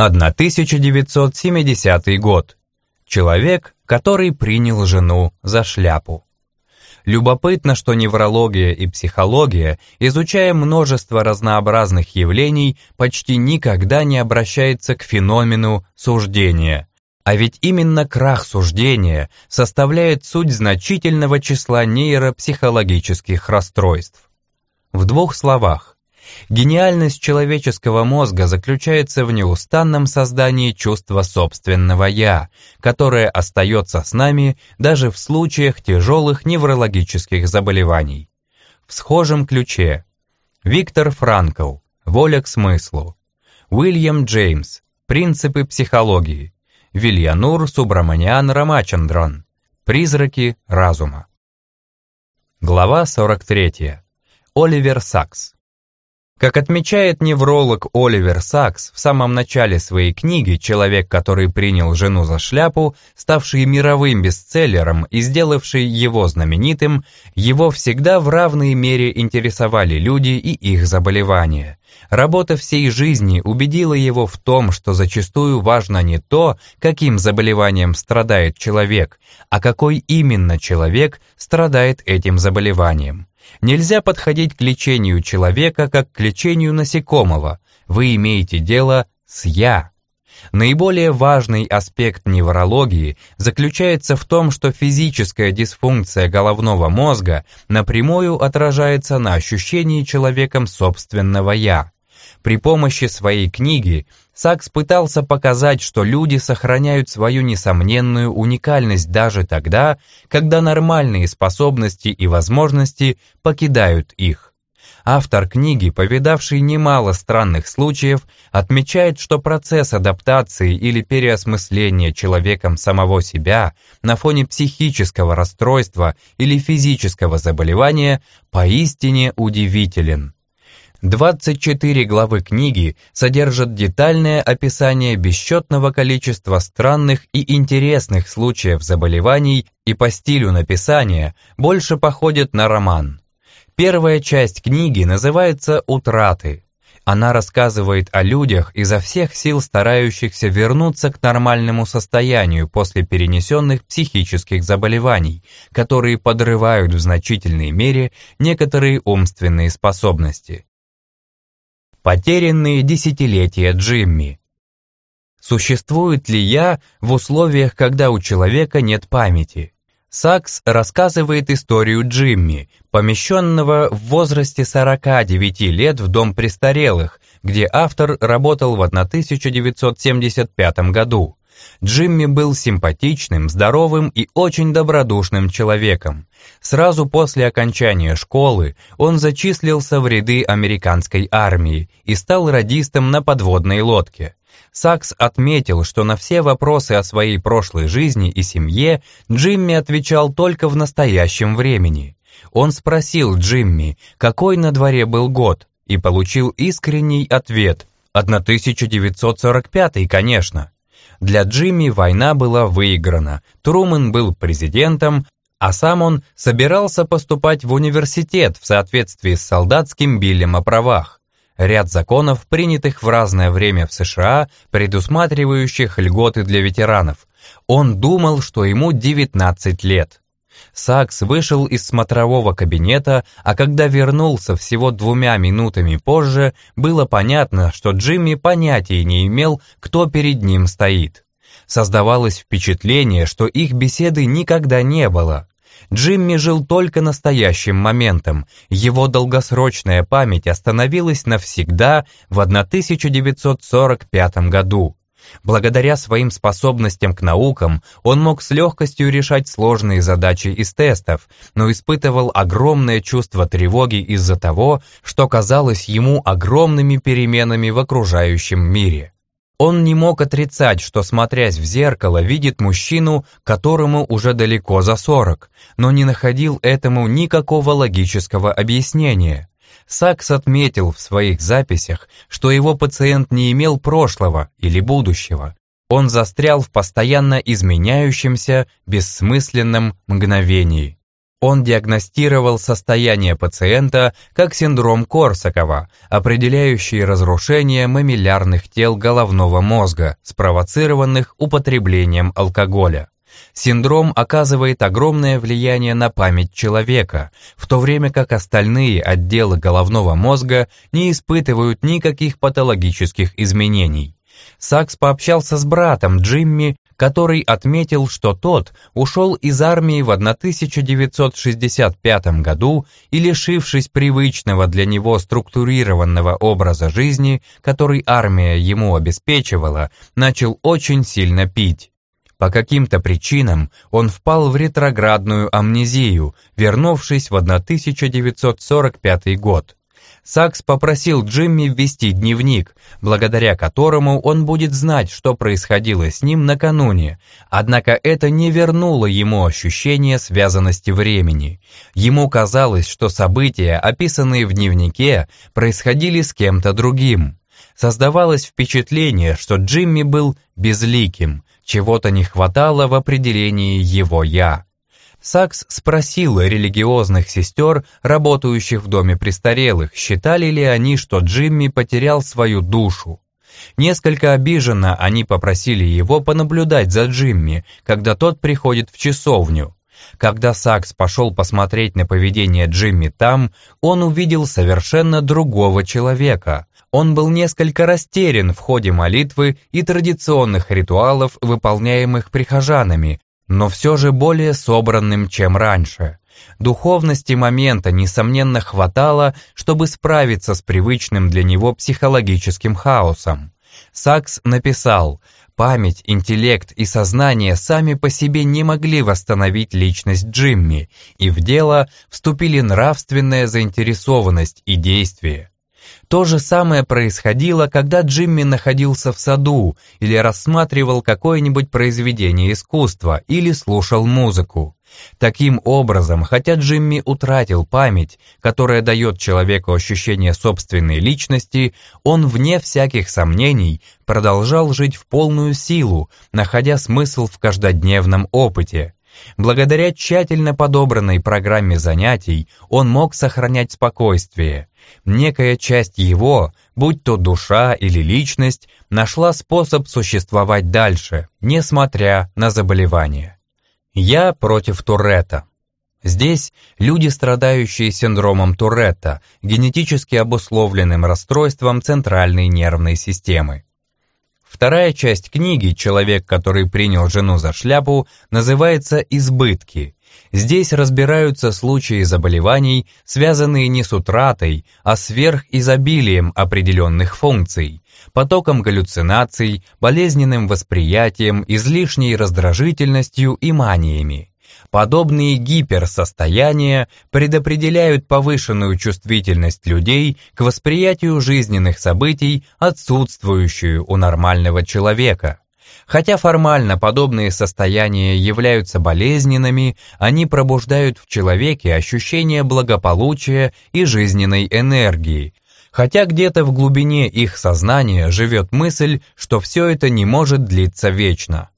1970 год. Человек, который принял жену за шляпу. Любопытно, что неврология и психология, изучая множество разнообразных явлений, почти никогда не обращается к феномену суждения. А ведь именно крах суждения составляет суть значительного числа нейропсихологических расстройств. В двух словах, Гениальность человеческого мозга заключается в неустанном создании чувства собственного «я», которое остается с нами даже в случаях тяжелых неврологических заболеваний. В схожем ключе. Виктор Франкл. «Воля к смыслу», Уильям Джеймс. «Принципы психологии», Вильянур Субраманиан Рамачандран. «Призраки разума». Глава 43. Оливер Сакс как отмечает невролог Оливер Сакс в самом начале своей книги «Человек, который принял жену за шляпу», ставший мировым бестселлером и сделавший его знаменитым, его всегда в равной мере интересовали люди и их заболевания. Работа всей жизни убедила его в том, что зачастую важно не то, каким заболеванием страдает человек, а какой именно человек страдает этим заболеванием. Нельзя подходить к лечению человека как к лечению насекомого. Вы имеете дело с «я». Наиболее важный аспект неврологии заключается в том, что физическая дисфункция головного мозга напрямую отражается на ощущении человеком собственного «я». При помощи своей книги Сакс пытался показать, что люди сохраняют свою несомненную уникальность даже тогда, когда нормальные способности и возможности покидают их. Автор книги, повидавший немало странных случаев, отмечает, что процесс адаптации или переосмысления человеком самого себя на фоне психического расстройства или физического заболевания поистине удивителен. 24 главы книги содержат детальное описание бесчетного количества странных и интересных случаев заболеваний и по стилю написания больше походят на роман. Первая часть книги называется «Утраты». Она рассказывает о людях, изо всех сил старающихся вернуться к нормальному состоянию после перенесенных психических заболеваний, которые подрывают в значительной мере некоторые умственные способности. Потерянные десятилетия Джимми. Существует ли я в условиях, когда у человека нет памяти? Сакс рассказывает историю Джимми, помещенного в возрасте 49 лет в дом престарелых, где автор работал в 1975 году. Джимми был симпатичным, здоровым и очень добродушным человеком. Сразу после окончания школы он зачислился в ряды американской армии и стал радистом на подводной лодке. Сакс отметил, что на все вопросы о своей прошлой жизни и семье Джимми отвечал только в настоящем времени. Он спросил Джимми, какой на дворе был год, и получил искренний ответ – 1945, конечно. Для Джимми война была выиграна, Трумэн был президентом, а сам он собирался поступать в университет в соответствии с солдатским биллем о правах. Ряд законов, принятых в разное время в США, предусматривающих льготы для ветеранов. Он думал, что ему 19 лет. Сакс вышел из смотрового кабинета, а когда вернулся всего двумя минутами позже, было понятно, что Джимми понятия не имел, кто перед ним стоит. Создавалось впечатление, что их беседы никогда не было. Джимми жил только настоящим моментом, его долгосрочная память остановилась навсегда в 1945 году. Благодаря своим способностям к наукам он мог с легкостью решать сложные задачи из тестов, но испытывал огромное чувство тревоги из-за того, что казалось ему огромными переменами в окружающем мире. Он не мог отрицать, что, смотрясь в зеркало, видит мужчину, которому уже далеко за сорок, но не находил этому никакого логического объяснения. Сакс отметил в своих записях, что его пациент не имел прошлого или будущего. Он застрял в постоянно изменяющемся, бессмысленном мгновении. Он диагностировал состояние пациента как синдром Корсакова, определяющий разрушение мамиллярных тел головного мозга, спровоцированных употреблением алкоголя. Синдром оказывает огромное влияние на память человека, в то время как остальные отделы головного мозга не испытывают никаких патологических изменений. Сакс пообщался с братом Джимми, который отметил, что тот ушел из армии в 1965 году и, лишившись привычного для него структурированного образа жизни, который армия ему обеспечивала, начал очень сильно пить. По каким-то причинам он впал в ретроградную амнезию, вернувшись в 1945 год. Сакс попросил Джимми ввести дневник, благодаря которому он будет знать, что происходило с ним накануне, однако это не вернуло ему ощущение связанности времени. Ему казалось, что события, описанные в дневнике, происходили с кем-то другим. Создавалось впечатление, что Джимми был безликим, чего-то не хватало в определении его «я». Сакс спросил религиозных сестер, работающих в доме престарелых, считали ли они, что Джимми потерял свою душу. Несколько обиженно они попросили его понаблюдать за Джимми, когда тот приходит в часовню. Когда Сакс пошел посмотреть на поведение Джимми там, он увидел совершенно другого человека. Он был несколько растерян в ходе молитвы и традиционных ритуалов, выполняемых прихожанами, но все же более собранным, чем раньше. Духовности момента, несомненно, хватало, чтобы справиться с привычным для него психологическим хаосом. Сакс написал, память, интеллект и сознание сами по себе не могли восстановить личность Джимми, и в дело вступили нравственная заинтересованность и действие. То же самое происходило, когда Джимми находился в саду или рассматривал какое-нибудь произведение искусства или слушал музыку. Таким образом, хотя Джимми утратил память, которая дает человеку ощущение собственной личности, он, вне всяких сомнений, продолжал жить в полную силу, находя смысл в каждодневном опыте. Благодаря тщательно подобранной программе занятий он мог сохранять спокойствие. Некая часть его, будь то душа или личность, нашла способ существовать дальше, несмотря на заболевание. Я против Туретта. Здесь люди, страдающие синдромом Туретта, генетически обусловленным расстройством центральной нервной системы. Вторая часть книги «Человек, который принял жену за шляпу» называется «Избытки». Здесь разбираются случаи заболеваний, связанные не с утратой, а сверхизобилием определенных функций, потоком галлюцинаций, болезненным восприятием, излишней раздражительностью и маниями. Подобные гиперсостояния предопределяют повышенную чувствительность людей к восприятию жизненных событий, отсутствующую у нормального человека. Хотя формально подобные состояния являются болезненными, они пробуждают в человеке ощущение благополучия и жизненной энергии, хотя где-то в глубине их сознания живет мысль, что все это не может длиться вечно.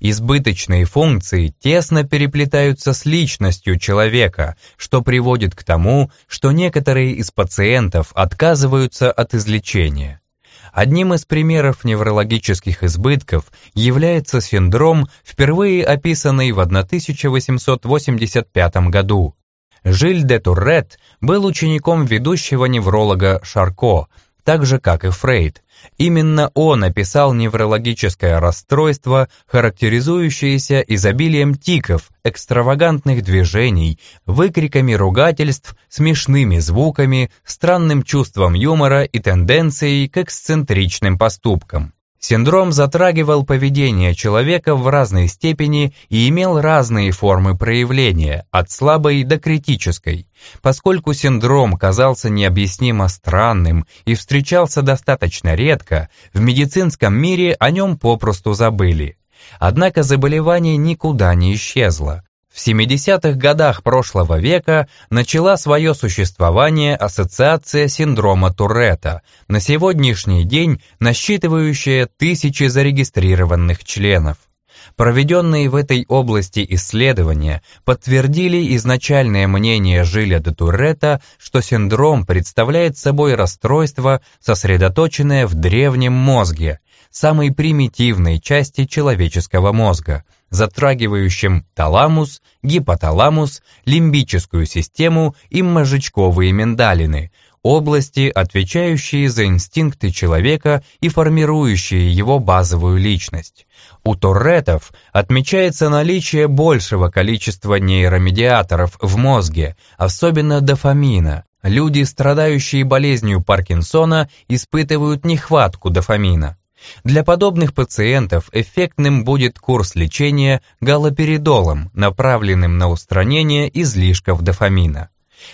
Избыточные функции тесно переплетаются с личностью человека, что приводит к тому, что некоторые из пациентов отказываются от излечения. Одним из примеров неврологических избытков является синдром, впервые описанный в 1885 году. Жиль де Туррет был учеником ведущего невролога Шарко, так же как и Фрейд, Именно он описал неврологическое расстройство, характеризующееся изобилием тиков, экстравагантных движений, выкриками ругательств, смешными звуками, странным чувством юмора и тенденцией к эксцентричным поступкам. Синдром затрагивал поведение человека в разной степени и имел разные формы проявления, от слабой до критической. Поскольку синдром казался необъяснимо странным и встречался достаточно редко, в медицинском мире о нем попросту забыли. Однако заболевание никуда не исчезло. В 70-х годах прошлого века начала свое существование Ассоциация синдрома Туретта, на сегодняшний день насчитывающая тысячи зарегистрированных членов. Проведенные в этой области исследования подтвердили изначальное мнение Жиля де Туретта, что синдром представляет собой расстройство, сосредоточенное в древнем мозге, самой примитивной части человеческого мозга, затрагивающем таламус, гипоталамус, лимбическую систему и мозжечковые миндалины – области, отвечающие за инстинкты человека и формирующие его базовую личность. У Торретов отмечается наличие большего количества нейромедиаторов в мозге, особенно дофамина. Люди, страдающие болезнью Паркинсона, испытывают нехватку дофамина. Для подобных пациентов эффектным будет курс лечения галоперидолом, направленным на устранение излишков дофамина.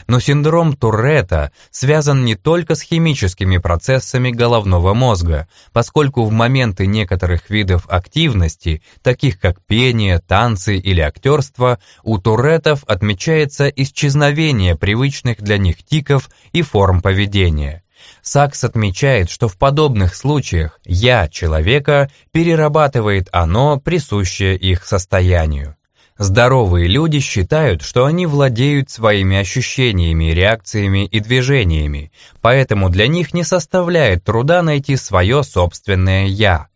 Но синдром Туретта связан не только с химическими процессами головного мозга, поскольку в моменты некоторых видов активности, таких как пение, танцы или актерство, у Туретов отмечается исчезновение привычных для них тиков и форм поведения. Сакс отмечает, что в подобных случаях «я» человека перерабатывает оно, присущее их состоянию. Здоровые люди считают, что они владеют своими ощущениями, реакциями и движениями, поэтому для них не составляет труда найти свое собственное «я».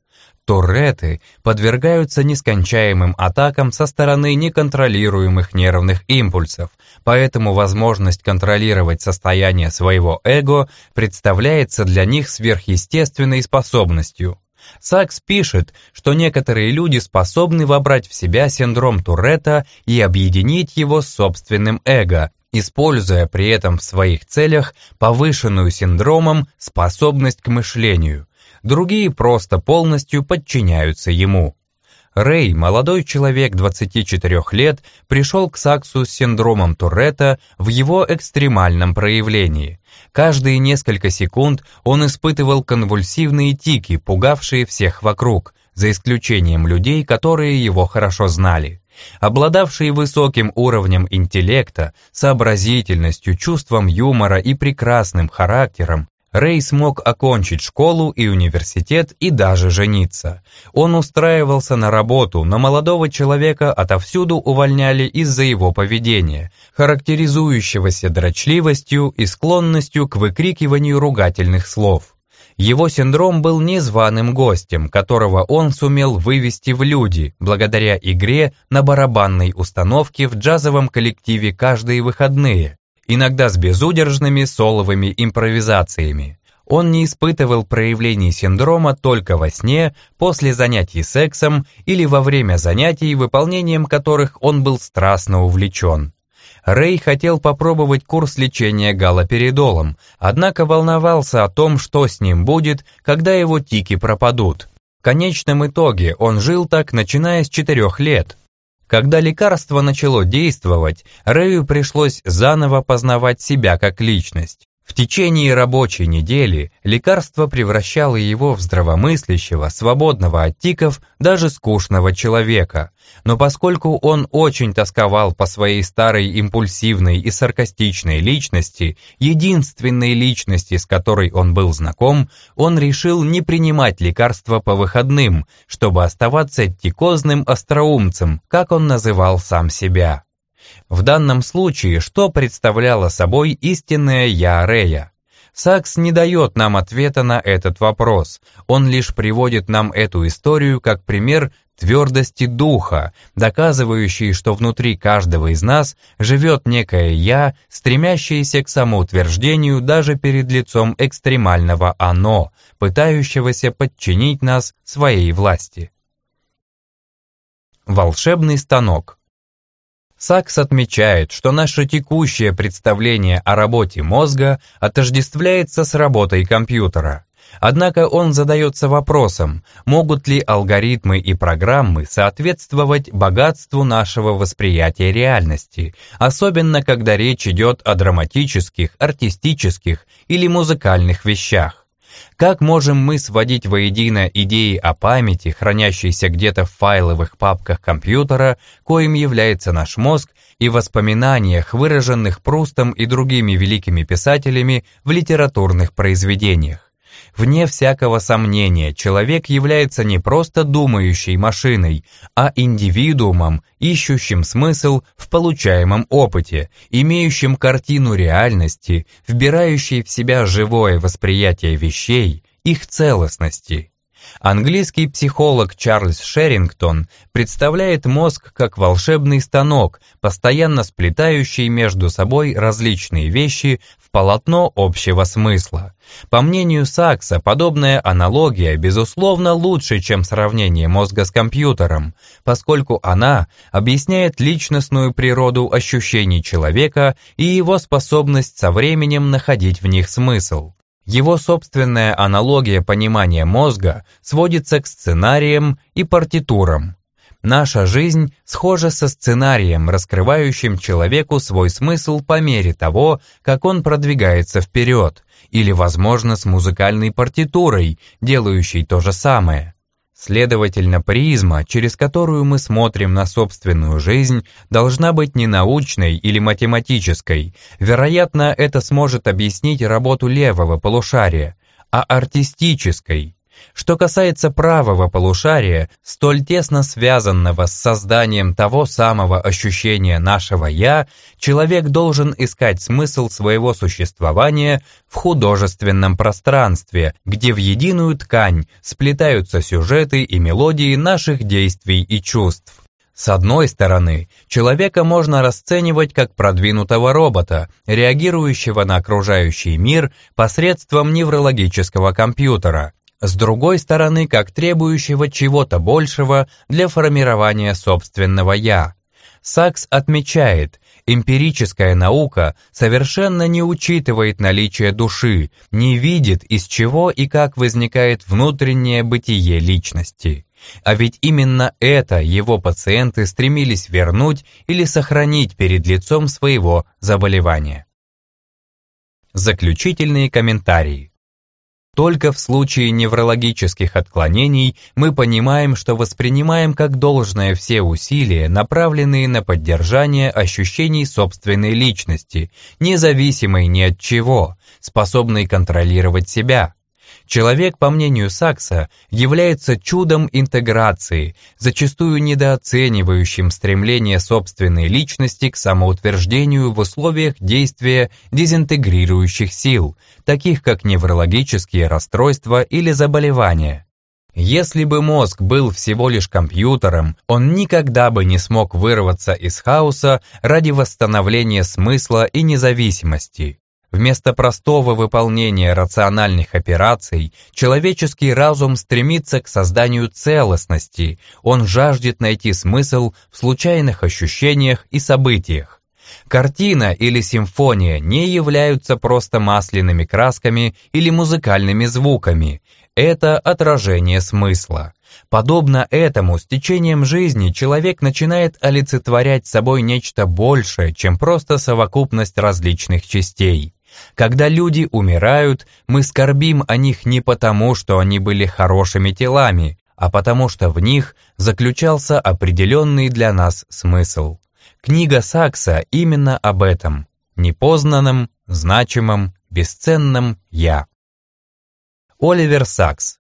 Туреты подвергаются нескончаемым атакам со стороны неконтролируемых нервных импульсов, поэтому возможность контролировать состояние своего эго представляется для них сверхъестественной способностью. Сакс пишет, что некоторые люди способны вобрать в себя синдром Туретта и объединить его с собственным эго, используя при этом в своих целях повышенную синдромом способность к мышлению. Другие просто полностью подчиняются ему. Рэй, молодой человек 24 лет, пришел к Саксу с синдромом Туретта в его экстремальном проявлении. Каждые несколько секунд он испытывал конвульсивные тики, пугавшие всех вокруг, за исключением людей, которые его хорошо знали. Обладавший высоким уровнем интеллекта, сообразительностью, чувством юмора и прекрасным характером, Рэй смог окончить школу и университет и даже жениться. Он устраивался на работу, но молодого человека отовсюду увольняли из-за его поведения, характеризующегося дрочливостью и склонностью к выкрикиванию ругательных слов. Его синдром был незваным гостем, которого он сумел вывести в люди, благодаря игре на барабанной установке в джазовом коллективе каждые выходные, иногда с безудержными соловыми импровизациями. Он не испытывал проявлений синдрома только во сне, после занятий сексом или во время занятий, выполнением которых он был страстно увлечен. Рэй хотел попробовать курс лечения галоперидолом, однако волновался о том, что с ним будет, когда его тики пропадут. В конечном итоге он жил так, начиная с четырех лет, когда лекарство начало действовать, Рэю пришлось заново познавать себя как личность. В течение рабочей недели лекарство превращало его в здравомыслящего, свободного от тиков, даже скучного человека. Но поскольку он очень тосковал по своей старой импульсивной и саркастичной личности, единственной личности, с которой он был знаком, он решил не принимать лекарства по выходным, чтобы оставаться тикозным остроумцем, как он называл сам себя. В данном случае, что представляло собой истинное «я» Рея? Сакс не дает нам ответа на этот вопрос, он лишь приводит нам эту историю как пример твердости духа, доказывающий, что внутри каждого из нас живет некое «я», стремящееся к самоутверждению даже перед лицом экстремального «оно», пытающегося подчинить нас своей власти. Волшебный станок Сакс отмечает, что наше текущее представление о работе мозга отождествляется с работой компьютера. Однако он задается вопросом, могут ли алгоритмы и программы соответствовать богатству нашего восприятия реальности, особенно когда речь идет о драматических, артистических или музыкальных вещах. Как можем мы сводить воедино идеи о памяти, хранящейся где-то в файловых папках компьютера, коим является наш мозг, и воспоминаниях, выраженных Прустом и другими великими писателями в литературных произведениях? Вне всякого сомнения, человек является не просто думающей машиной, а индивидуумом, ищущим смысл в получаемом опыте, имеющим картину реальности, вбирающий в себя живое восприятие вещей, их целостности. Английский психолог Чарльз Шерингтон представляет мозг как волшебный станок, постоянно сплетающий между собой различные вещи в полотно общего смысла. По мнению Сакса, подобная аналогия, безусловно, лучше, чем сравнение мозга с компьютером, поскольку она объясняет личностную природу ощущений человека и его способность со временем находить в них смысл. Его собственная аналогия понимания мозга сводится к сценариям и партитурам. Наша жизнь схожа со сценарием, раскрывающим человеку свой смысл по мере того, как он продвигается вперед, или, возможно, с музыкальной партитурой, делающей то же самое. Следовательно, призма, через которую мы смотрим на собственную жизнь, должна быть не научной или математической. Вероятно, это сможет объяснить работу левого полушария, а артистической. Что касается правого полушария, столь тесно связанного с созданием того самого ощущения нашего «я», человек должен искать смысл своего существования в художественном пространстве, где в единую ткань сплетаются сюжеты и мелодии наших действий и чувств. С одной стороны, человека можно расценивать как продвинутого робота, реагирующего на окружающий мир посредством неврологического компьютера, с другой стороны, как требующего чего-то большего для формирования собственного «я». Сакс отмечает, эмпирическая наука совершенно не учитывает наличие души, не видит, из чего и как возникает внутреннее бытие личности. А ведь именно это его пациенты стремились вернуть или сохранить перед лицом своего заболевания. Заключительные комментарии. Только в случае неврологических отклонений мы понимаем, что воспринимаем как должное все усилия, направленные на поддержание ощущений собственной личности, независимой ни от чего, способной контролировать себя. Человек, по мнению Сакса, является чудом интеграции, зачастую недооценивающим стремление собственной личности к самоутверждению в условиях действия дезинтегрирующих сил, таких как неврологические расстройства или заболевания. Если бы мозг был всего лишь компьютером, он никогда бы не смог вырваться из хаоса ради восстановления смысла и независимости. Вместо простого выполнения рациональных операций, человеческий разум стремится к созданию целостности, он жаждет найти смысл в случайных ощущениях и событиях. Картина или симфония не являются просто масляными красками или музыкальными звуками, это отражение смысла. Подобно этому, с течением жизни человек начинает олицетворять собой нечто большее, чем просто совокупность различных частей. Когда люди умирают, мы скорбим о них не потому, что они были хорошими телами, а потому что в них заключался определенный для нас смысл. Книга Сакса именно об этом, непознанном, значимом, бесценном «я». Оливер Сакс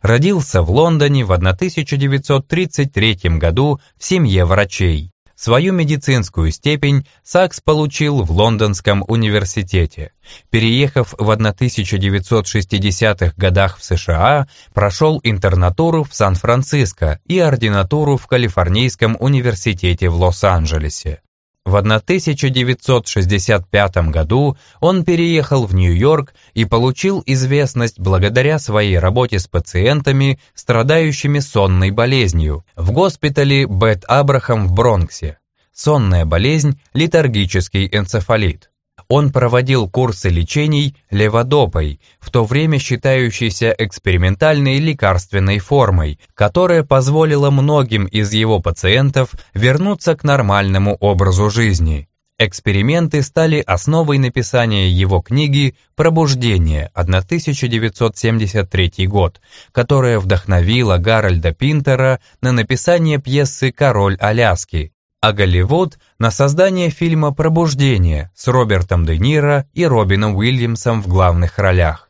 родился в Лондоне в 1933 году в семье врачей. Свою медицинскую степень Сакс получил в Лондонском университете. Переехав в 1960-х годах в США, прошел интернатуру в Сан-Франциско и ординатуру в Калифорнийском университете в Лос-Анджелесе. В 1965 году он переехал в Нью-Йорк и получил известность благодаря своей работе с пациентами, страдающими сонной болезнью, в госпитале Бет Абрахам в Бронксе. Сонная болезнь – летаргический энцефалит. Он проводил курсы лечений леводопой, в то время считающейся экспериментальной лекарственной формой, которая позволила многим из его пациентов вернуться к нормальному образу жизни. Эксперименты стали основой написания его книги «Пробуждение» 1973 год, которая вдохновила Гарольда Пинтера на написание пьесы «Король Аляски», а Голливуд на создание фильма «Пробуждение» с Робертом Де Ниро и Робином Уильямсом в главных ролях.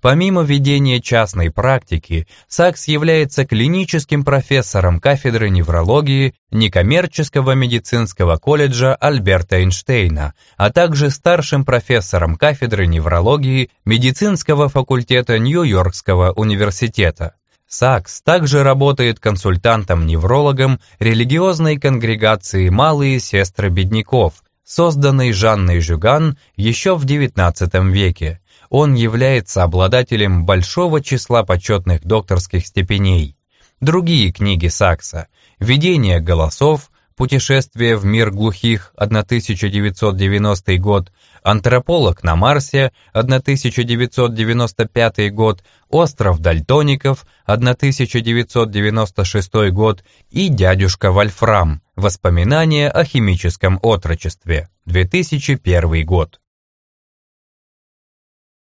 Помимо ведения частной практики, Сакс является клиническим профессором кафедры неврологии некоммерческого медицинского колледжа Альберта Эйнштейна, а также старшим профессором кафедры неврологии медицинского факультета Нью-Йоркского университета. Сакс также работает консультантом-неврологом религиозной конгрегации «Малые сестры бедняков», созданной Жанной Жюган еще в XIX веке. Он является обладателем большого числа почетных докторских степеней. Другие книги Сакса «Видение голосов», «Путешествие в мир глухих» 1990 год, «Антрополог на Марсе» 1995 год, «Остров Дальтоников» 1996 год и «Дядюшка Вольфрам. Воспоминания о химическом отрочестве» 2001 год.